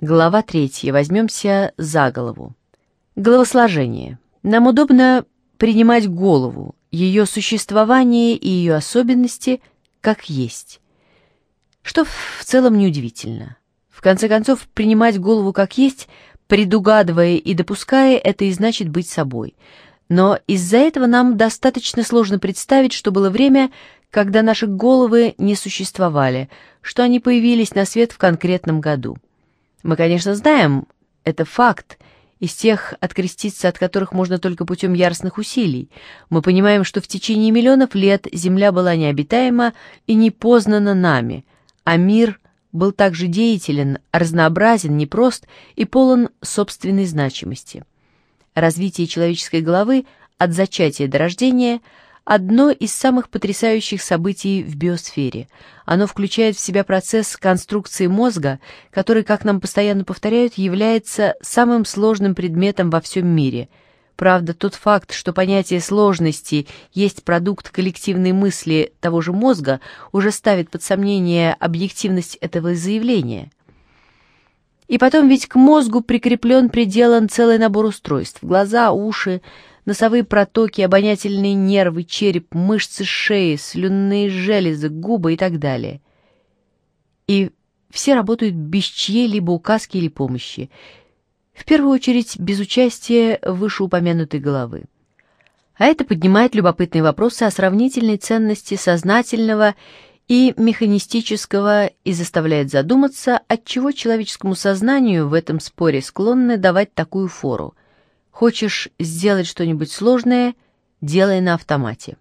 Глава третья. Возьмемся за голову. Головосложение. Нам удобно принимать голову, ее существование и ее особенности как есть. Что в целом неудивительно. В конце концов, принимать голову как есть, предугадывая и допуская, это и значит быть собой. Но из-за этого нам достаточно сложно представить, что было время, когда наши головы не существовали, что они появились на свет в конкретном году. Мы, конечно, знаем, это факт, из тех, откреститься от которых можно только путем яростных усилий. Мы понимаем, что в течение миллионов лет Земля была необитаема и не познана нами, а мир был также деятелен, разнообразен, непрост и полон собственной значимости. Развитие человеческой головы от зачатия до рождения – одно из самых потрясающих событий в биосфере. Оно включает в себя процесс конструкции мозга, который, как нам постоянно повторяют, является самым сложным предметом во всем мире. Правда, тот факт, что понятие сложности есть продукт коллективной мысли того же мозга, уже ставит под сомнение объективность этого заявления. И потом ведь к мозгу прикреплен приделан целый набор устройств – глаза, уши, носовые протоки, обонятельные нервы, череп, мышцы шеи, слюнные железы, губы и так далее. И все работают без чьей-либо указки или помощи, в первую очередь без участия вышеупомянутой головы. А это поднимает любопытные вопросы о сравнительной ценности сознательного и механистического и заставляет задуматься, отчего человеческому сознанию в этом споре склонны давать такую фору – Хочешь сделать что-нибудь сложное – делай на автомате.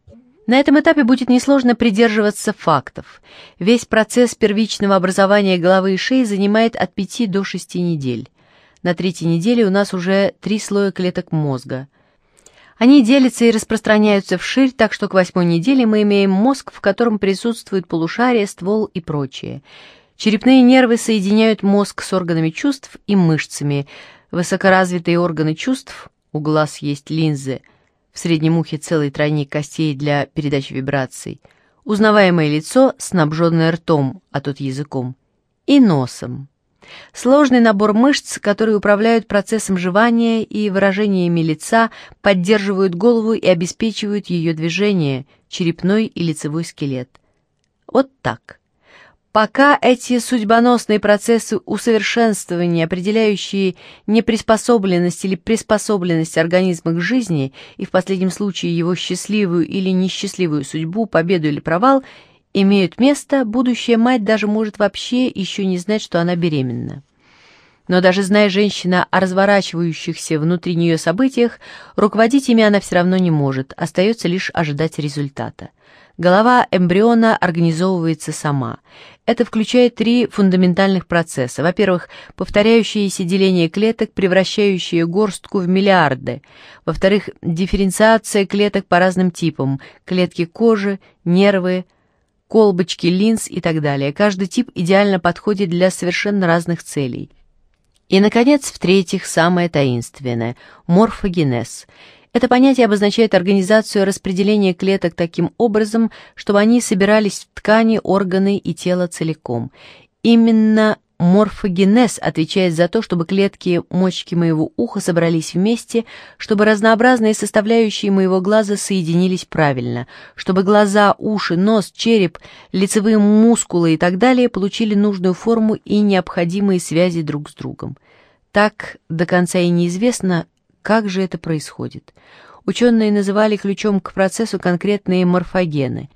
На этом этапе будет несложно придерживаться фактов. Весь процесс первичного образования головы и шеи занимает от 5 до 6 недель. На третьей неделе у нас уже три слоя клеток мозга. Они делятся и распространяются вширь, так что к восьмой неделе мы имеем мозг, в котором присутствует полушарие, ствол и прочее. Черепные нервы соединяют мозг с органами чувств и мышцами – Высокоразвитые органы чувств, у глаз есть линзы, в среднем ухе целый тройник костей для передачи вибраций, узнаваемое лицо, снабженное ртом, а тут языком, и носом. Сложный набор мышц, которые управляют процессом жевания и выражениями лица, поддерживают голову и обеспечивают ее движение, черепной и лицевой скелет. Вот так. Пока эти судьбоносные процессы усовершенствования, определяющие неприспособленность или приспособленность организма к жизни и в последнем случае его счастливую или несчастливую судьбу, победу или провал, имеют место, будущая мать даже может вообще еще не знать, что она беременна. Но даже зная женщина о разворачивающихся внутри нее событиях, руководить ими она все равно не может, остается лишь ожидать результата. Голова эмбриона организовывается сама. Это включает три фундаментальных процесса. Во-первых, повторяющееся деление клеток, превращающее горстку в миллиарды. Во-вторых, дифференциация клеток по разным типам. Клетки кожи, нервы, колбочки, линз и так далее. Каждый тип идеально подходит для совершенно разных целей. И, наконец, в-третьих, самое таинственное – морфогенез – это понятие обозначает организацию распределения клеток таким образом, чтобы они собирались в ткани, органы и тело целиком. Именно морфогенез отвечает за то, чтобы клетки мочки моего уха собрались вместе, чтобы разнообразные составляющие моего глаза соединились правильно, чтобы глаза, уши, нос, череп, лицевые мускулы и так далее получили нужную форму и необходимые связи друг с другом. Так до конца и неизвестно, как же это происходит? Ученые называли ключом к процессу конкретные морфогены.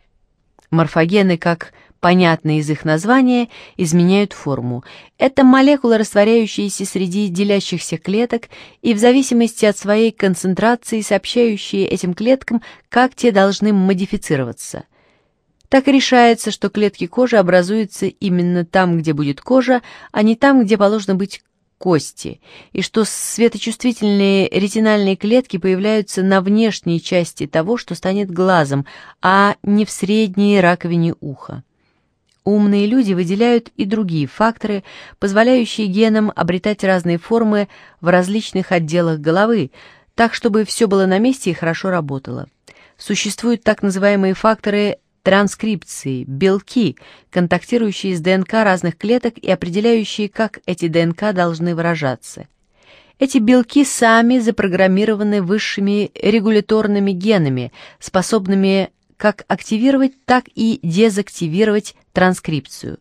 Морфогены, как понятно из их названия, изменяют форму. Это молекулы, растворяющиеся среди делящихся клеток и в зависимости от своей концентрации сообщающие этим клеткам, как те должны модифицироваться. Так решается, что клетки кожи образуются именно там, где будет кожа, а не там, где положено быть кости, и что светочувствительные ретинальные клетки появляются на внешней части того, что станет глазом, а не в средней раковине уха. Умные люди выделяют и другие факторы, позволяющие генам обретать разные формы в различных отделах головы, так, чтобы все было на месте и хорошо работало. Существуют так называемые факторы транскрипции, белки, контактирующие с ДНК разных клеток и определяющие, как эти ДНК должны выражаться. Эти белки сами запрограммированы высшими регуляторными генами, способными как активировать, так и дезактивировать транскрипцию.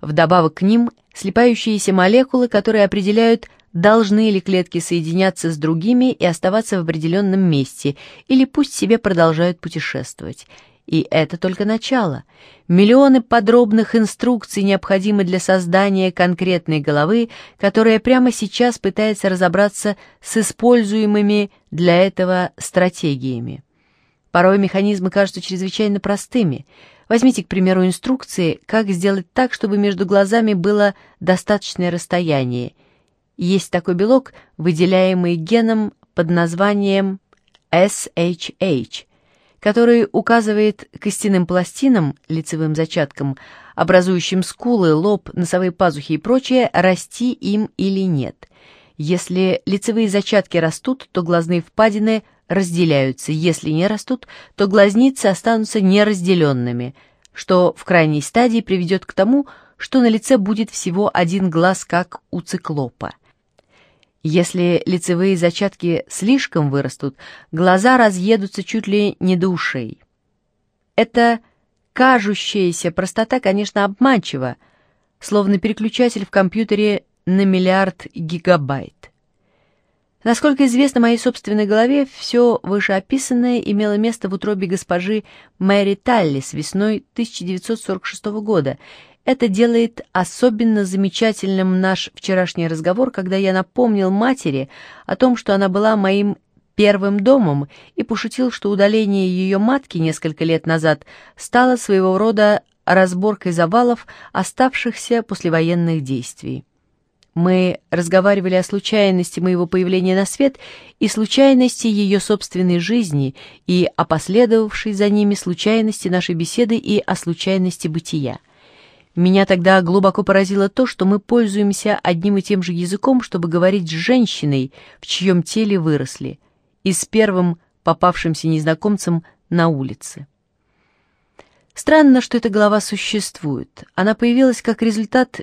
Вдобавок к ним слипающиеся молекулы, которые определяют, должны ли клетки соединяться с другими и оставаться в определенном месте, или пусть себе продолжают путешествовать. И это только начало. Миллионы подробных инструкций необходимы для создания конкретной головы, которая прямо сейчас пытается разобраться с используемыми для этого стратегиями. Порой механизмы кажутся чрезвычайно простыми. Возьмите, к примеру, инструкции, как сделать так, чтобы между глазами было достаточное расстояние. Есть такой белок, выделяемый геном под названием SHH – который указывает костяным пластинам, лицевым зачаткам, образующим скулы, лоб, носовые пазухи и прочее, расти им или нет. Если лицевые зачатки растут, то глазные впадины разделяются, если не растут, то глазницы останутся неразделенными, что в крайней стадии приведет к тому, что на лице будет всего один глаз, как у циклопа. Если лицевые зачатки слишком вырастут, глаза разъедутся чуть ли не до ушей. Эта кажущаяся простота, конечно, обманчива, словно переключатель в компьютере на миллиард гигабайт. Насколько известно моей собственной голове, все вышеописанное имело место в утробе госпожи Мэри Таллис весной 1946 года, это делает особенно замечательным наш вчерашний разговор, когда я напомнил матери о том, что она была моим первым домом, и пошутил, что удаление ее матки несколько лет назад стало своего рода разборкой завалов, оставшихся после военных действий. Мы разговаривали о случайности моего появления на свет и случайности ее собственной жизни, и о последовавшей за ними случайности нашей беседы и о случайности бытия. Меня тогда глубоко поразило то, что мы пользуемся одним и тем же языком, чтобы говорить с женщиной, в чьем теле выросли, и с первым попавшимся незнакомцем на улице. Странно, что эта глава существует. Она появилась как результат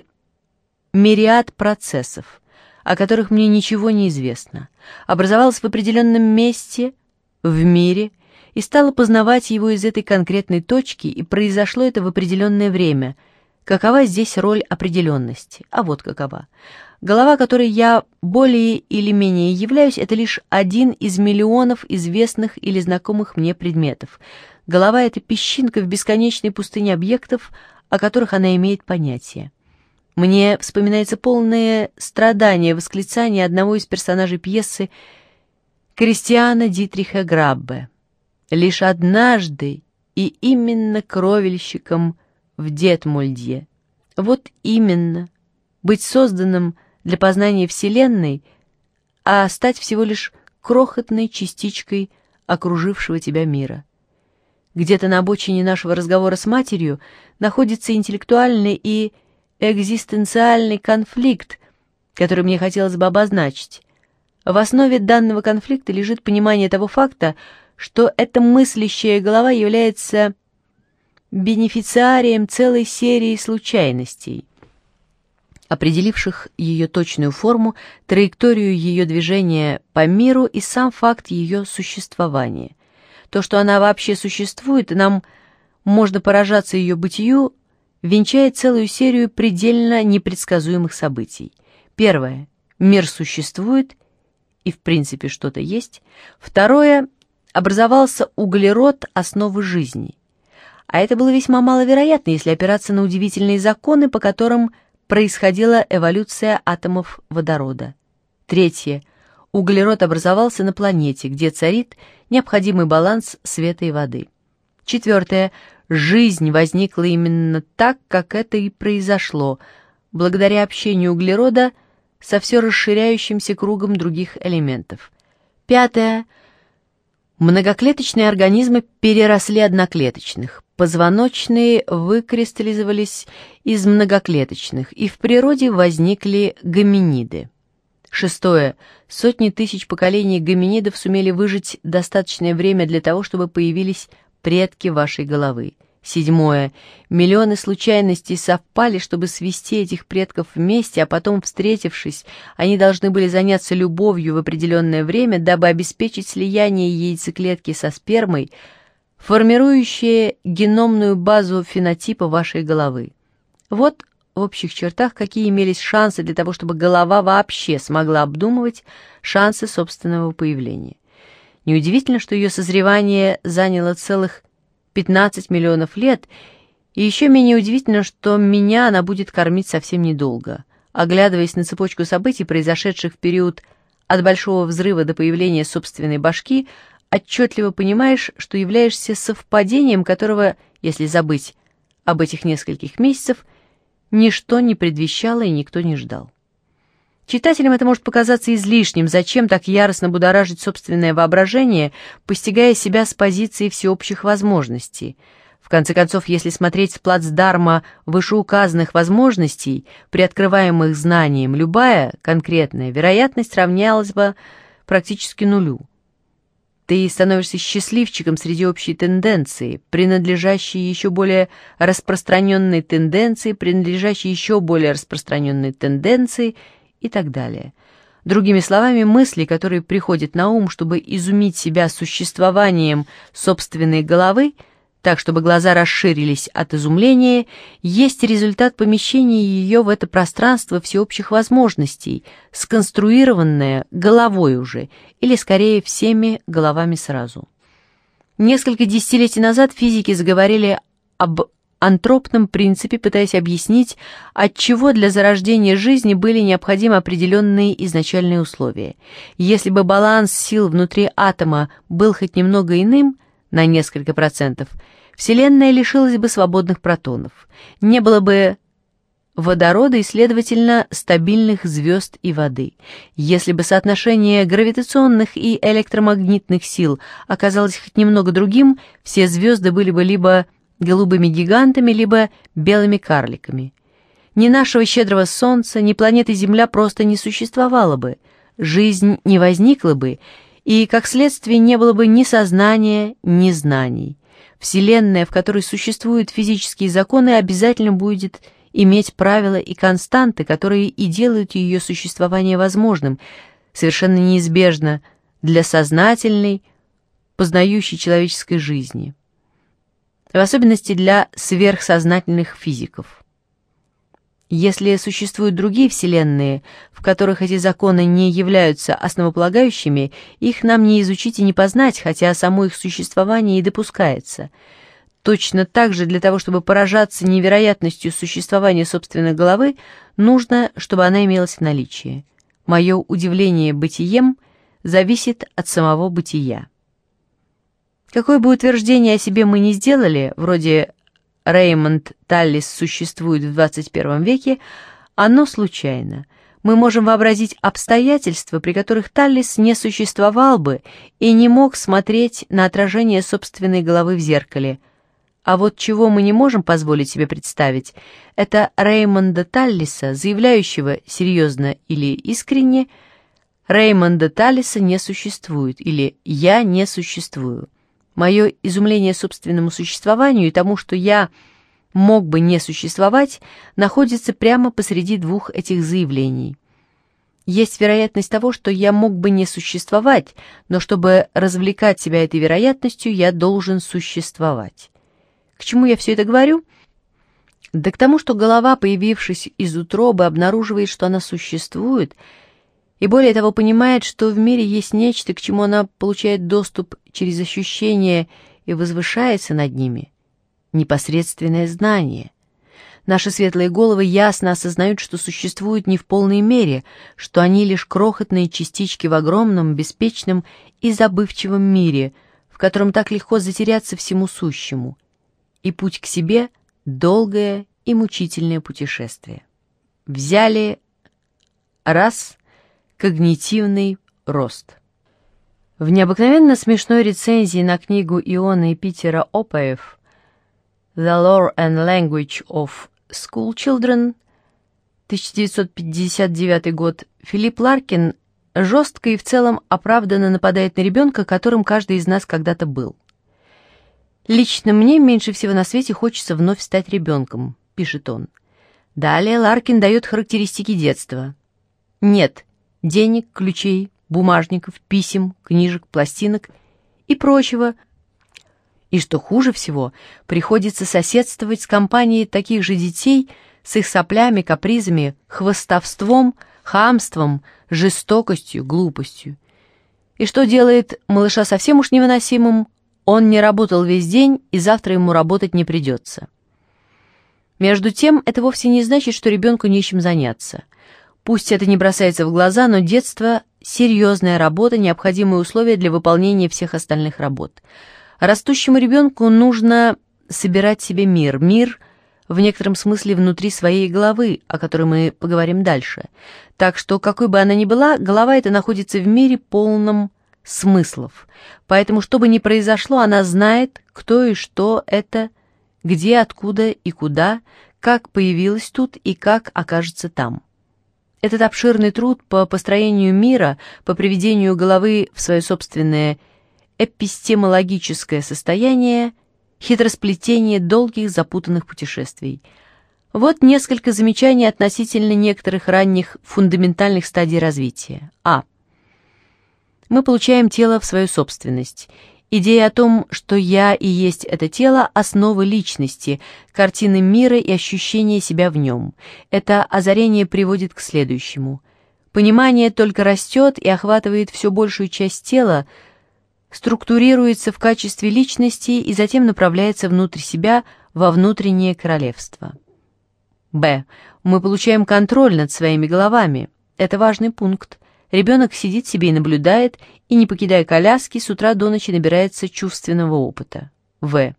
мириад процессов, о которых мне ничего не известно, образовалась в определенном месте, в мире, и стала познавать его из этой конкретной точки, и произошло это в определенное время — Какова здесь роль определенности? А вот какова. Голова, которой я более или менее являюсь, это лишь один из миллионов известных или знакомых мне предметов. Голова — это песчинка в бесконечной пустыне объектов, о которых она имеет понятие. Мне вспоминается полное страдание восклицания одного из персонажей пьесы Кристиана Дитриха Граббе. «Лишь однажды и именно кровельщиком — в Детмольдье. Вот именно, быть созданным для познания Вселенной, а стать всего лишь крохотной частичкой окружившего тебя мира. Где-то на обочине нашего разговора с матерью находится интеллектуальный и экзистенциальный конфликт, который мне хотелось бы обозначить. В основе данного конфликта лежит понимание того факта, что эта мыслящая голова является бенефициарием целой серии случайностей, определивших ее точную форму, траекторию ее движения по миру и сам факт ее существования. То, что она вообще существует, нам можно поражаться ее бытию, венчает целую серию предельно непредсказуемых событий. Первое. Мир существует, и в принципе что-то есть. Второе. Образовался углерод основы жизни а это было весьма маловероятно, если опираться на удивительные законы, по которым происходила эволюция атомов водорода. Третье. Углерод образовался на планете, где царит необходимый баланс света и воды. Четвертое. Жизнь возникла именно так, как это и произошло, благодаря общению углерода со все расширяющимся кругом других элементов. Пятое. Многоклеточные организмы переросли одноклеточных. Позвоночные выкристаллизовались из многоклеточных, и в природе возникли гоминиды. Шестое. Сотни тысяч поколений гоминидов сумели выжить достаточное время для того, чтобы появились предки вашей головы. Седьмое. Миллионы случайностей совпали, чтобы свести этих предков вместе, а потом, встретившись, они должны были заняться любовью в определенное время, дабы обеспечить слияние яйцеклетки со спермой, формирующее геномную базу фенотипа вашей головы. Вот в общих чертах, какие имелись шансы для того, чтобы голова вообще смогла обдумывать шансы собственного появления. Неудивительно, что ее созревание заняло целых 15 миллионов лет, и еще менее удивительно, что меня она будет кормить совсем недолго. Оглядываясь на цепочку событий, произошедших в период от большого взрыва до появления собственной башки, отчетливо понимаешь, что являешься совпадением, которого, если забыть об этих нескольких месяцев, ничто не предвещало и никто не ждал. Читателям это может показаться излишним, зачем так яростно будоражить собственное воображение, постигая себя с позиции всеобщих возможностей. В конце концов, если смотреть с плацдарма вышеуказанных возможностей, приоткрываемых знанием, любая конкретная вероятность равнялась бы практически нулю. Ты становишься счастливчиком среди общей тенденции, принадлежащей еще более распространенной тенденции, принадлежащей еще более распространенной тенденции – и так далее. Другими словами, мысли, которые приходят на ум, чтобы изумить себя существованием собственной головы, так, чтобы глаза расширились от изумления, есть результат помещения ее в это пространство всеобщих возможностей, сконструированное головой уже, или скорее всеми головами сразу. Несколько десятилетий назад физики заговорили об антропном принципе, пытаясь объяснить, отчего для зарождения жизни были необходимы определенные изначальные условия. Если бы баланс сил внутри атома был хоть немного иным, на несколько процентов, Вселенная лишилась бы свободных протонов, не было бы водорода и, следовательно, стабильных звезд и воды. Если бы соотношение гравитационных и электромагнитных сил оказалось хоть немного другим, все звезды были бы либо голубыми гигантами, либо белыми карликами. Ни нашего щедрого солнца, ни планеты Земля просто не существовало бы, жизнь не возникла бы, и, как следствие, не было бы ни сознания, ни знаний. Вселенная, в которой существуют физические законы, обязательно будет иметь правила и константы, которые и делают ее существование возможным, совершенно неизбежно для сознательной, познающей человеческой жизни в особенности для сверхсознательных физиков. Если существуют другие вселенные, в которых эти законы не являются основополагающими, их нам не изучить и не познать, хотя само их существование и допускается. Точно так же для того, чтобы поражаться невероятностью существования собственной головы, нужно, чтобы она имелась в наличии. Мое удивление бытием зависит от самого бытия. Какое бы утверждение о себе мы ни сделали, вроде «Реймонд Таллис существует в 21 веке», оно случайно. Мы можем вообразить обстоятельства, при которых Таллис не существовал бы и не мог смотреть на отражение собственной головы в зеркале. А вот чего мы не можем позволить себе представить, это Реймонда Таллиса, заявляющего серьезно или искренне, Реймонда Таллиса не существует или «я не существую». Мое изумление собственному существованию и тому, что я мог бы не существовать, находится прямо посреди двух этих заявлений. Есть вероятность того, что я мог бы не существовать, но чтобы развлекать себя этой вероятностью, я должен существовать. К чему я все это говорю? Да к тому, что голова, появившись из утробы, обнаруживает, что она существует — и более того понимает, что в мире есть нечто, к чему она получает доступ через ощущения и возвышается над ними. Непосредственное знание. Наши светлые головы ясно осознают, что существуют не в полной мере, что они лишь крохотные частички в огромном, беспечном и забывчивом мире, в котором так легко затеряться всему сущему. И путь к себе — долгое и мучительное путешествие. Взяли раз — Когнитивный рост. В необыкновенно смешной рецензии на книгу Иона и Питера Опаев «The Lore and Language of School Children» 1959 год Филипп Ларкин жестко и в целом оправданно нападает на ребенка, которым каждый из нас когда-то был. «Лично мне меньше всего на свете хочется вновь стать ребенком», — пишет он. Далее Ларкин дает характеристики детства. Нет денег, ключей, бумажников, писем, книжек, пластинок и прочего. И что хуже всего, приходится соседствовать с компанией таких же детей с их соплями, капризами, хвостовством, хамством, жестокостью, глупостью. И что делает малыша совсем уж невыносимым, он не работал весь день, и завтра ему работать не придется. Между тем, это вовсе не значит, что ребенку нечем заняться. Пусть это не бросается в глаза, но детство – серьезная работа, необходимые условия для выполнения всех остальных работ. Растущему ребенку нужно собирать себе мир. Мир в некотором смысле внутри своей головы, о которой мы поговорим дальше. Так что, какой бы она ни была, голова эта находится в мире полном смыслов. Поэтому, что бы ни произошло, она знает, кто и что это, где, откуда и куда, как появилась тут и как окажется там. Этот обширный труд по построению мира, по приведению головы в свое собственное эпистемологическое состояние, хитросплетение долгих запутанных путешествий. Вот несколько замечаний относительно некоторых ранних фундаментальных стадий развития. А. Мы получаем тело в свою собственность, Идея о том, что я и есть это тело – основа личности, картины мира и ощущения себя в нем. Это озарение приводит к следующему. Понимание только растет и охватывает все большую часть тела, структурируется в качестве личности и затем направляется внутрь себя во внутреннее королевство. Б. Мы получаем контроль над своими головами. Это важный пункт. Ребенок сидит себе и наблюдает, и, не покидая коляски, с утра до ночи набирается чувственного опыта. В.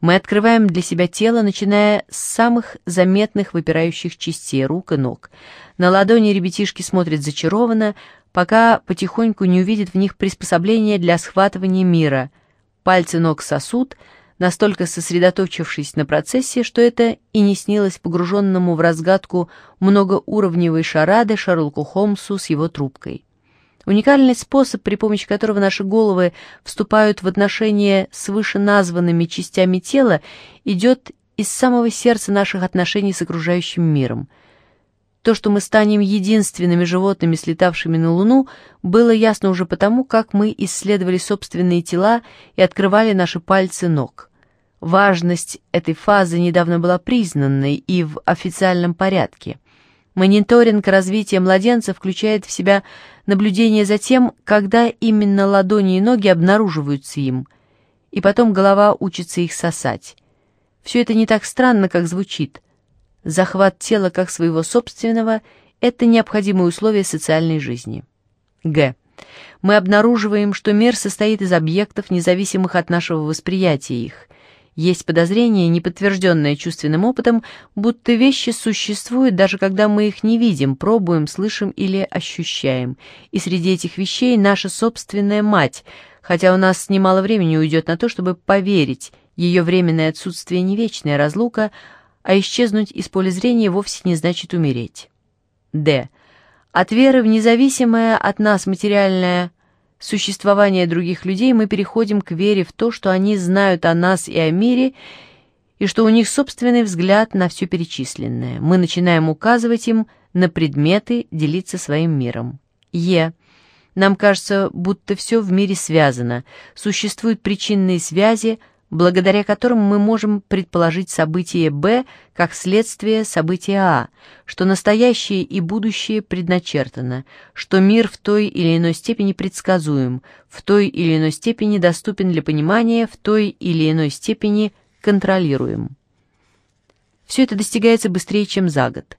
Мы открываем для себя тело, начиная с самых заметных выпирающих частей рук и ног. На ладони ребятишки смотрят зачарованно, пока потихоньку не увидят в них приспособление для схватывания мира. Пальцы ног сосут, настолько сосредоточившись на процессе, что это и не снилось погруженному в разгадку многоуровневой шарады Шерлоку Холмсу с его трубкой. Уникальный способ, при помощи которого наши головы вступают в отношения с вышеназванными частями тела, идет из самого сердца наших отношений с окружающим миром. То, что мы станем единственными животными, слетавшими на Луну, было ясно уже потому, как мы исследовали собственные тела и открывали наши пальцы ног. Важность этой фазы недавно была признанной и в официальном порядке – Мониторинг развития младенца включает в себя наблюдение за тем, когда именно ладони и ноги обнаруживаются им, и потом голова учится их сосать. Все это не так странно, как звучит. Захват тела как своего собственного – это необходимое условие социальной жизни. Г. Мы обнаруживаем, что мир состоит из объектов, независимых от нашего восприятия их – есть подозрение, не подтвержденное чувственным опытом, будто вещи существуют, даже когда мы их не видим, пробуем, слышим или ощущаем. И среди этих вещей наша собственная мать, хотя у нас немало времени уйдет на то, чтобы поверить, ее временное отсутствие не вечная разлука, а исчезнуть из поля зрения вовсе не значит умереть. Д. От веры в независимое от нас материальное существования других людей мы переходим к вере в то, что они знают о нас и о мире, и что у них собственный взгляд на все перечисленное. Мы начинаем указывать им на предметы, делиться своим миром. Е. Нам кажется, будто все в мире связано, существуют причинные связи, благодаря которым мы можем предположить событие Б как следствие события А, что настоящее и будущее предначертано, что мир в той или иной степени предсказуем, в той или иной степени доступен для понимания, в той или иной степени контролируем. Все это достигается быстрее, чем за год.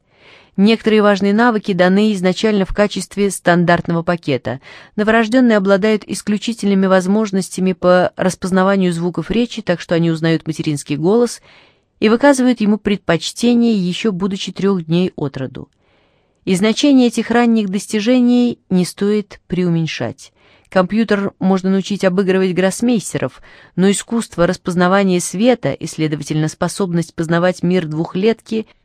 Некоторые важные навыки даны изначально в качестве стандартного пакета. Новорожденные обладают исключительными возможностями по распознаванию звуков речи, так что они узнают материнский голос и выказывают ему предпочтение, еще будучи трех дней от роду. И значение этих ранних достижений не стоит преуменьшать. Компьютер можно научить обыгрывать гроссмейстеров, но искусство распознавания света и, следовательно, способность познавать мир двухлетки –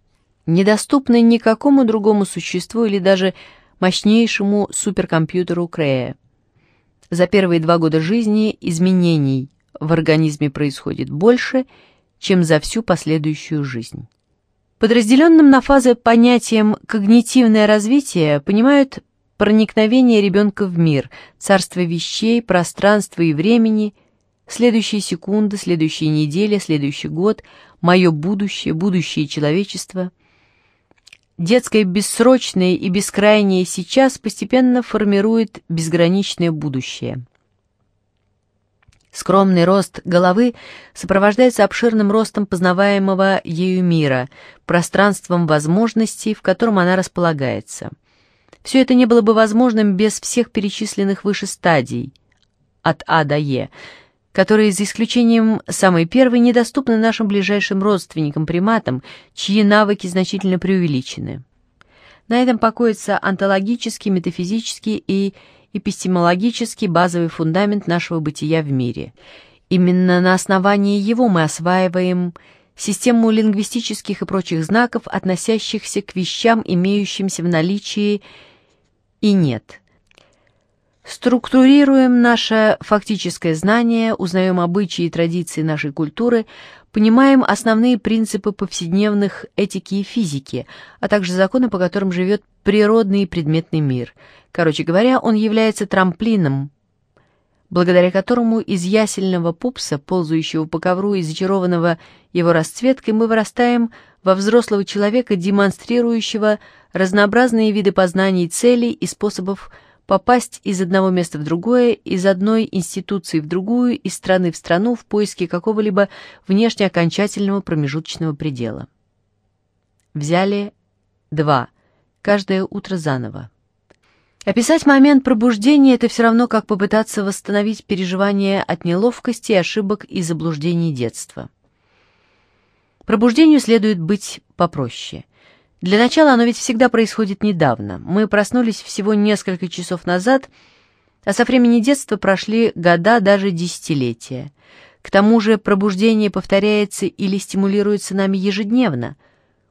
недоступны никакому другому существу или даже мощнейшему суперкомпьютеру Крея. За первые два года жизни изменений в организме происходит больше, чем за всю последующую жизнь. Под разделенным на фазы понятием «когнитивное развитие» понимают проникновение ребенка в мир, царство вещей, пространства и времени, следующие секунды, следующие недели, следующий год, мое будущее, будущее человечества. Детское бессрочное и бескрайнее сейчас постепенно формирует безграничное будущее. Скромный рост головы сопровождается обширным ростом познаваемого ею мира, пространством возможностей, в котором она располагается – все это не было бы возможным без всех перечисленных выше стадий от А до Е, которые, за исключением самой первой, недоступны нашим ближайшим родственникам-приматам, чьи навыки значительно преувеличены. На этом покоится онтологический, метафизический и эпистемологический базовый фундамент нашего бытия в мире. Именно на основании его мы осваиваем систему лингвистических и прочих знаков, относящихся к вещам, имеющимся в наличии и нет. Структурируем наше фактическое знание, узнаем обычаи и традиции нашей культуры, понимаем основные принципы повседневных этики и физики, а также законы, по которым живет природный и предметный мир. Короче говоря, он является трамплином, благодаря которому из ясельного пупса, ползающего по ковру и зачарованного его расцветкой, мы вырастаем во взрослого человека, демонстрирующего разнообразные виды познаний целей и способов попасть из одного места в другое, из одной институции в другую, из страны в страну в поиске какого-либо внешне окончательного промежуточного предела. Взяли два. Каждое утро заново. Описать момент пробуждения – это все равно, как попытаться восстановить переживания от неловкости, ошибок и заблуждений детства. Пробуждению следует быть попроще. Для начала оно ведь всегда происходит недавно. Мы проснулись всего несколько часов назад, а со времени детства прошли года, даже десятилетия. К тому же пробуждение повторяется или стимулируется нами ежедневно.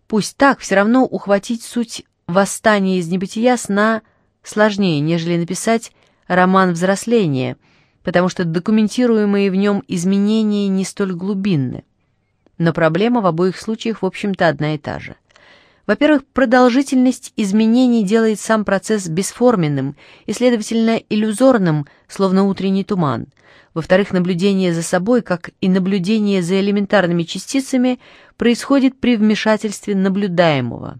Пусть так, все равно ухватить суть восстания из небытия сна сложнее, нежели написать роман взросления, потому что документируемые в нем изменения не столь глубинны. Но проблема в обоих случаях, в общем-то, одна и та же. Во-первых, продолжительность изменений делает сам процесс бесформенным и, следовательно, иллюзорным, словно утренний туман. Во-вторых, наблюдение за собой, как и наблюдение за элементарными частицами, происходит при вмешательстве наблюдаемого.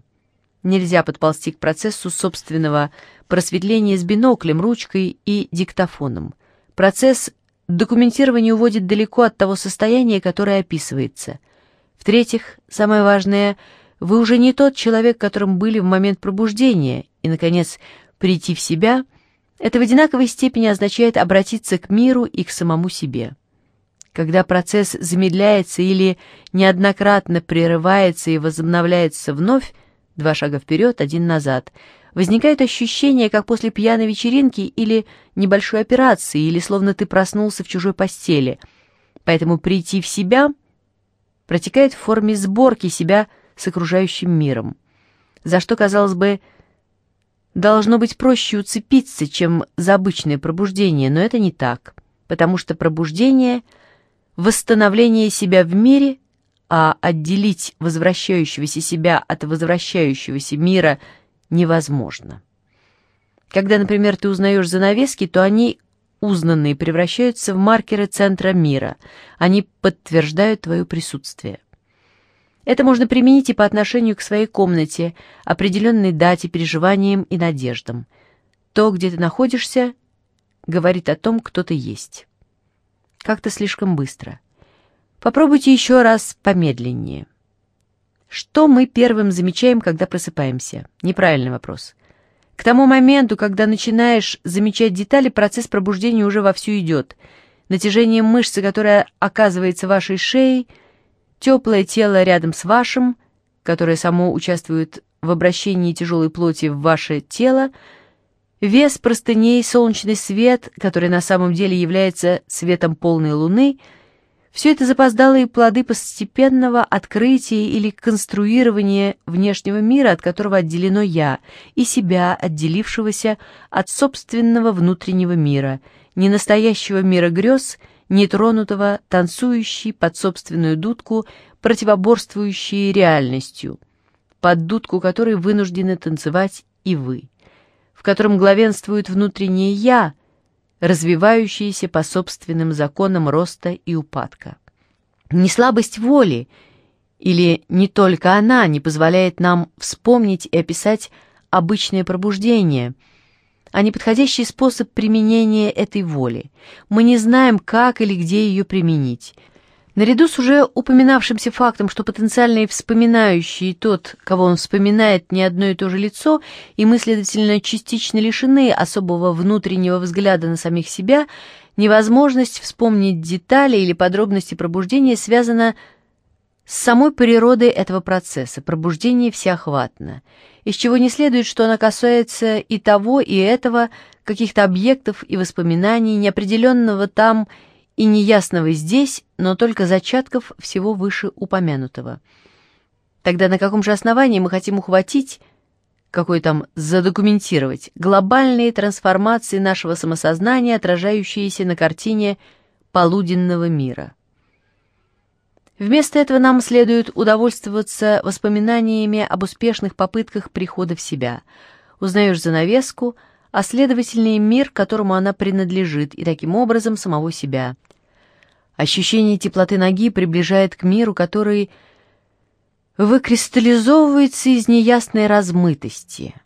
Нельзя подползти к процессу собственного просветления с биноклем, ручкой и диктофоном. Процесс документирования уводит далеко от того состояния, которое описывается – в-третьих, самое важное, вы уже не тот человек, которым были в момент пробуждения, и, наконец, прийти в себя — это в одинаковой степени означает обратиться к миру и к самому себе. Когда процесс замедляется или неоднократно прерывается и возобновляется вновь, два шага вперед, один назад, возникает ощущение, как после пьяной вечеринки или небольшой операции, или словно ты проснулся в чужой постели. Поэтому прийти в себя — протекает в форме сборки себя с окружающим миром, за что, казалось бы, должно быть проще уцепиться, чем за обычное пробуждение, но это не так, потому что пробуждение — восстановление себя в мире, а отделить возвращающегося себя от возвращающегося мира невозможно. Когда, например, ты узнаешь занавески, то они узнанные превращаются в маркеры центра мира. Они подтверждают твое присутствие. Это можно применить и по отношению к своей комнате, определенной дате, переживаниям и надеждам. То, где ты находишься, говорит о том, кто ты есть. Как-то слишком быстро. Попробуйте еще раз помедленнее. Что мы первым замечаем, когда просыпаемся? Неправильный вопрос. К тому моменту, когда начинаешь замечать детали, процесс пробуждения уже вовсю идет. Натяжение мышцы, которая оказывается вашей шеей, теплое тело рядом с вашим, которое само участвует в обращении тяжелой плоти в ваше тело, вес простыней, солнечный свет, который на самом деле является светом полной луны — все это запоздалые плоды постепенного открытия или конструирования внешнего мира, от которого отделено «я», и себя, отделившегося от собственного внутреннего мира, не настоящего мира грез, нетронутого, танцующий под собственную дудку, противоборствующий реальностью, под дудку которой вынуждены танцевать и вы, в котором главенствует внутреннее «я», развивающееся по собственным законам роста и упадка. Не слабость воли или не только она не позволяет нам вспомнить и описать обычное пробуждение – а неподходящий способ применения этой воли. Мы не знаем, как или где ее применить. Наряду с уже упоминавшимся фактом, что потенциальный вспоминающий и тот, кого он вспоминает, не одно и то же лицо, и мы, следовательно, частично лишены особого внутреннего взгляда на самих себя, невозможность вспомнить детали или подробности пробуждения связана с самой природой этого процесса, пробуждение всеохватно из чего не следует, что она касается и того, и этого, каких-то объектов и воспоминаний, неопределенного там и неясного здесь, но только зачатков всего вышеупомянутого. Тогда на каком же основании мы хотим ухватить, какой там задокументировать, глобальные трансформации нашего самосознания, отражающиеся на картине полуденного мира? Вместо этого нам следует удовольствоваться воспоминаниями об успешных попытках прихода в себя. Узнаешь занавеску, а следовательно и мир, которому она принадлежит, и таким образом самого себя. Ощущение теплоты ноги приближает к миру, который выкристаллизовывается из неясной размытости.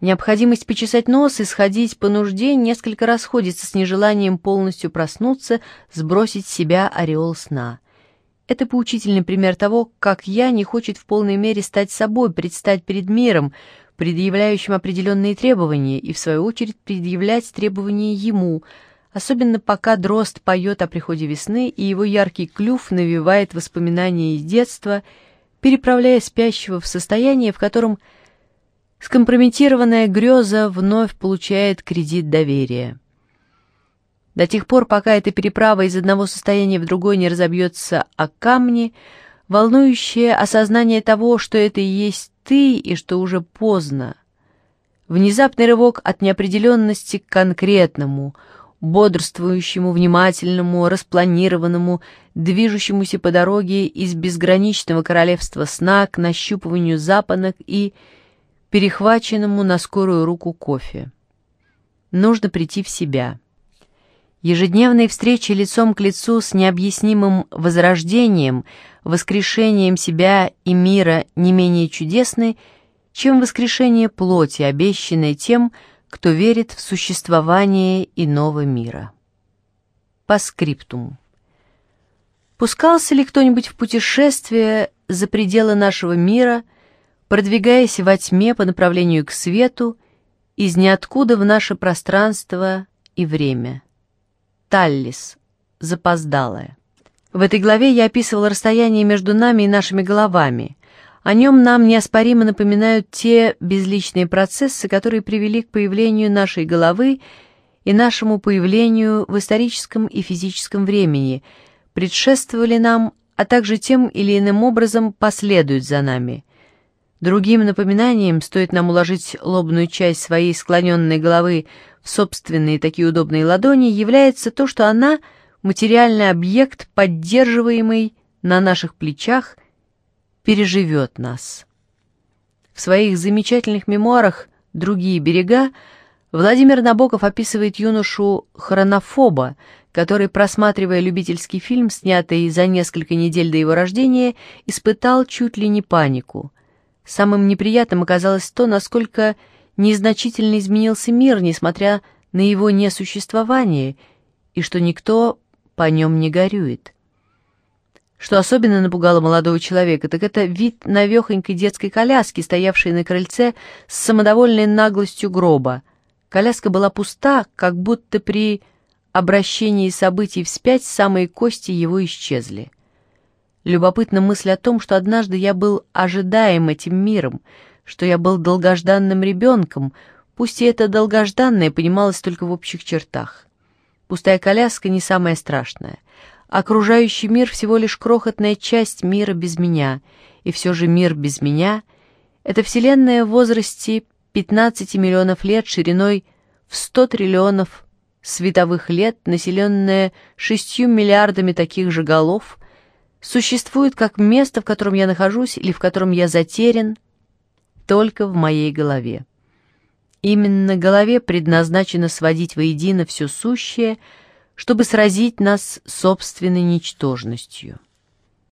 Необходимость почесать нос и сходить по нужде несколько расходится с нежеланием полностью проснуться, сбросить с себя ореол сна — это поучительный пример того, как я не хочет в полной мере стать собой, предстать перед миром, предъявляющим определенные требования, и в свою очередь предъявлять требования ему, особенно пока дрозд поет о приходе весны, и его яркий клюв навевает воспоминания из детства, переправляя спящего в состояние, в котором скомпрометированная греза вновь получает кредит доверия. До тех пор, пока эта переправа из одного состояния в другое не разобьется о камни, волнующее осознание того, что это и есть ты, и что уже поздно. Внезапный рывок от неопределенности к конкретному, бодрствующему, внимательному, распланированному, движущемуся по дороге из безграничного королевства сна к нащупыванию запонок и перехваченному на скорую руку кофе. Нужно прийти в себя. Ежедневные встречи лицом к лицу с необъяснимым возрождением, воскрешением себя и мира не менее чудесны, чем воскрешение плоти, обещанное тем, кто верит в существование иного мира. По скриптуму. Пускался ли кто-нибудь в путешествие за пределы нашего мира, продвигаясь во тьме по направлению к свету, из ниоткуда в наше пространство и время? Таллис. Запоздалая. В этой главе я описывал расстояние между нами и нашими головами. О нем нам неоспоримо напоминают те безличные процессы, которые привели к появлению нашей головы и нашему появлению в историческом и физическом времени, предшествовали нам, а также тем или иным образом последуют за нами. Другим напоминанием стоит нам уложить лобную часть своей склоненной головы собственные такие удобные ладони является то, что она — материальный объект, поддерживаемый на наших плечах, переживет нас. В своих замечательных мемуарах «Другие берега» Владимир Набоков описывает юношу хронофоба, который, просматривая любительский фильм, снятый за несколько недель до его рождения, испытал чуть ли не панику. Самым неприятным оказалось то, насколько незначительно изменился мир, несмотря на его несуществование, и что никто по нем не горюет. Что особенно напугало молодого человека, так это вид навехонькой детской коляски, стоявшей на крыльце с самодовольной наглостью гроба. Коляска была пуста, как будто при обращении событий вспять самые кости его исчезли. Любопытна мысль о том, что однажды я был ожидаем этим миром, что я был долгожданным ребенком, пусть и это долгожданное понималось только в общих чертах. Пустая коляска не самое страшное. Окружающий мир всего лишь крохотная часть мира без меня, и все же мир без меня — это вселенная в возрасте 15 миллионов лет шириной в 100 триллионов световых лет, населенное шестью миллиардами таких же голов, существует как место, в котором я нахожусь или в котором я затерян, только в моей голове. Именно голове предназначено сводить воедино все сущее, чтобы сразить нас собственной ничтожностью.